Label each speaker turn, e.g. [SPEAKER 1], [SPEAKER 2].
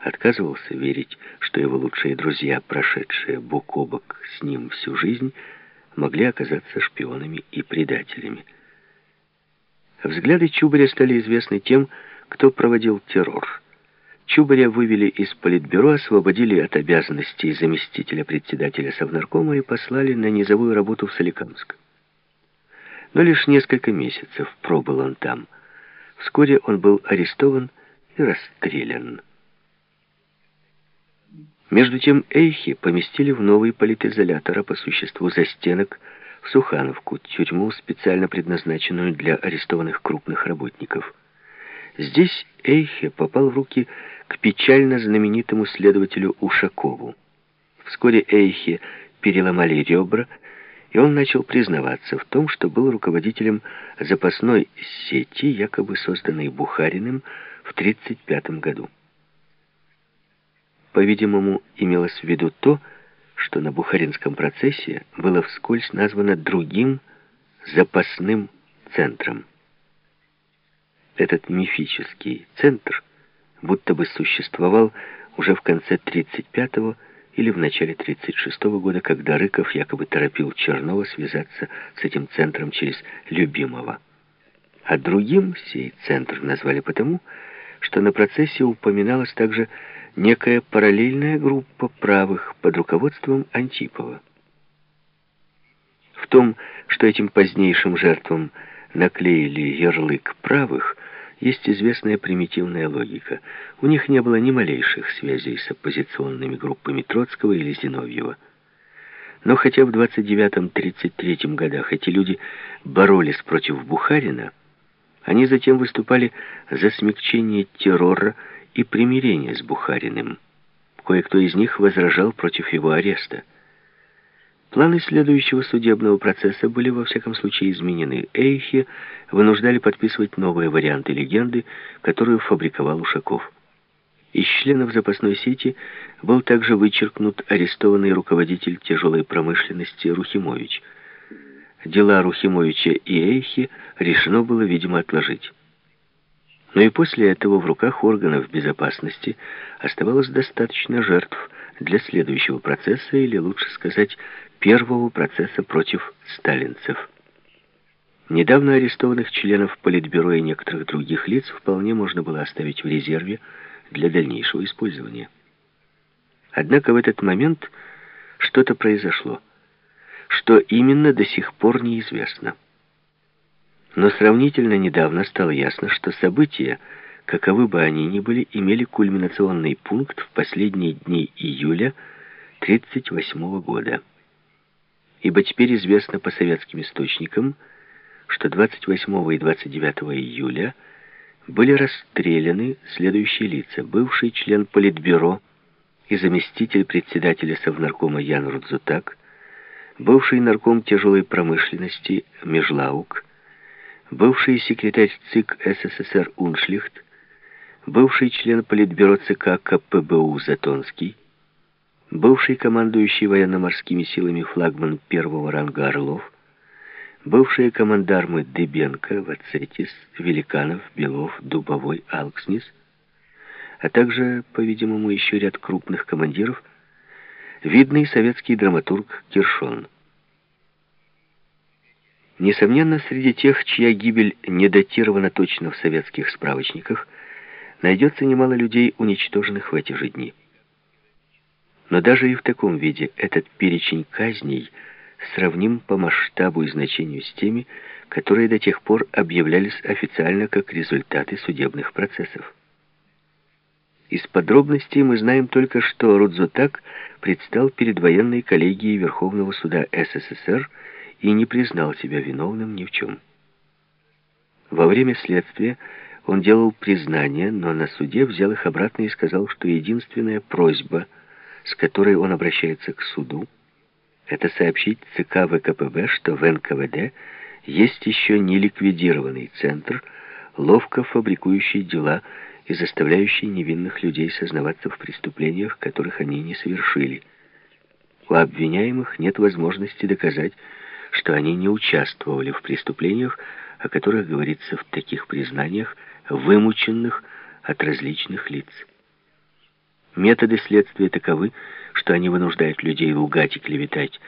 [SPEAKER 1] отказывался верить, что его лучшие друзья, прошедшие бок о бок с ним всю жизнь, могли оказаться шпионами и предателями. Взгляды Чубаря стали известны тем, кто проводил террор. Чубаря вывели из политбюро, освободили от обязанностей заместителя председателя Совнаркома и послали на низовую работу в Соликамск. Но лишь несколько месяцев пробыл он там. Вскоре он был арестован и расстрелян. Между тем Эйхи поместили в новый политизолятор, а по существу застенок, в Сухановку, тюрьму, специально предназначенную для арестованных крупных работников. Здесь Эйхе попал в руки к печально знаменитому следователю Ушакову. Вскоре Эйхе переломали ребра, и он начал признаваться в том, что был руководителем запасной сети, якобы созданной Бухариным в 1935 году. По-видимому, имелось в виду то, что на Бухаринском процессе было вскользь названо другим запасным центром. Этот мифический центр будто бы существовал уже в конце 35-го или в начале 36-го года, когда Рыков якобы торопил Чернова связаться с этим центром через любимого. А другим сей центр назвали потому, что на процессе упоминалась также некая параллельная группа правых под руководством Антипова. В том, что этим позднейшим жертвам наклеили ярлык правых, есть известная примитивная логика. У них не было ни малейших связей с оппозиционными группами Троцкого или Зиновьева. Но хотя в 29-33 годах эти люди боролись против Бухарина, они затем выступали за смягчение террора и примирение с Бухариным. Кое-кто из них возражал против его ареста. Планы следующего судебного процесса были во всяком случае изменены. Эйхи вынуждали подписывать новые варианты легенды, которую фабриковал Ушаков. Из членов запасной сети был также вычеркнут арестованный руководитель тяжелой промышленности Рухимович. Дела Рухимовича и Эйхи решено было, видимо, отложить. Но и после этого в руках органов безопасности оставалось достаточно жертв для следующего процесса, или лучше сказать, первого процесса против сталинцев. Недавно арестованных членов Политбюро и некоторых других лиц вполне можно было оставить в резерве для дальнейшего использования. Однако в этот момент что-то произошло. Что именно до сих пор неизвестно. Но сравнительно недавно стало ясно, что события, каковы бы они ни были, имели кульминационный пункт в последние дни июля 1938 года. Ибо теперь известно по советским источникам, что 28 и 29 июля были расстреляны следующие лица. Бывший член Политбюро и заместитель председателя Совнаркома Ян Рудзутак, бывший нарком тяжелой промышленности Межлаук, бывший секретарь ЦИК СССР Уншлихт, бывший член Политбюро ЦК КПБУ Затонский, бывший командующий военно-морскими силами флагман первого ранга «Орлов», бывшие командармы Дебенко, Вацетис, Великанов, Белов, Дубовой, Алкснис, а также, по-видимому, еще ряд крупных командиров, видный советский драматург Киршон – Несомненно, среди тех, чья гибель не датирована точно в советских справочниках, найдется немало людей, уничтоженных в эти же дни. Но даже и в таком виде этот перечень казней сравним по масштабу и значению с теми, которые до тех пор объявлялись официально как результаты судебных процессов. Из подробностей мы знаем только, что Рудзутак предстал перед военной коллегией Верховного суда СССР и не признал себя виновным ни в чем. Во время следствия он делал признания, но на суде взял их обратно и сказал, что единственная просьба, с которой он обращается к суду, это сообщить ЦК ВКПБ, что в НКВД есть еще не ликвидированный центр, ловко фабрикующий дела и заставляющий невинных людей сознаваться в преступлениях, которых они не совершили. У обвиняемых нет возможности доказать, что они не участвовали в преступлениях, о которых говорится в таких признаниях, вымученных от различных лиц. Методы следствия таковы, что они вынуждают людей лгать и клеветать,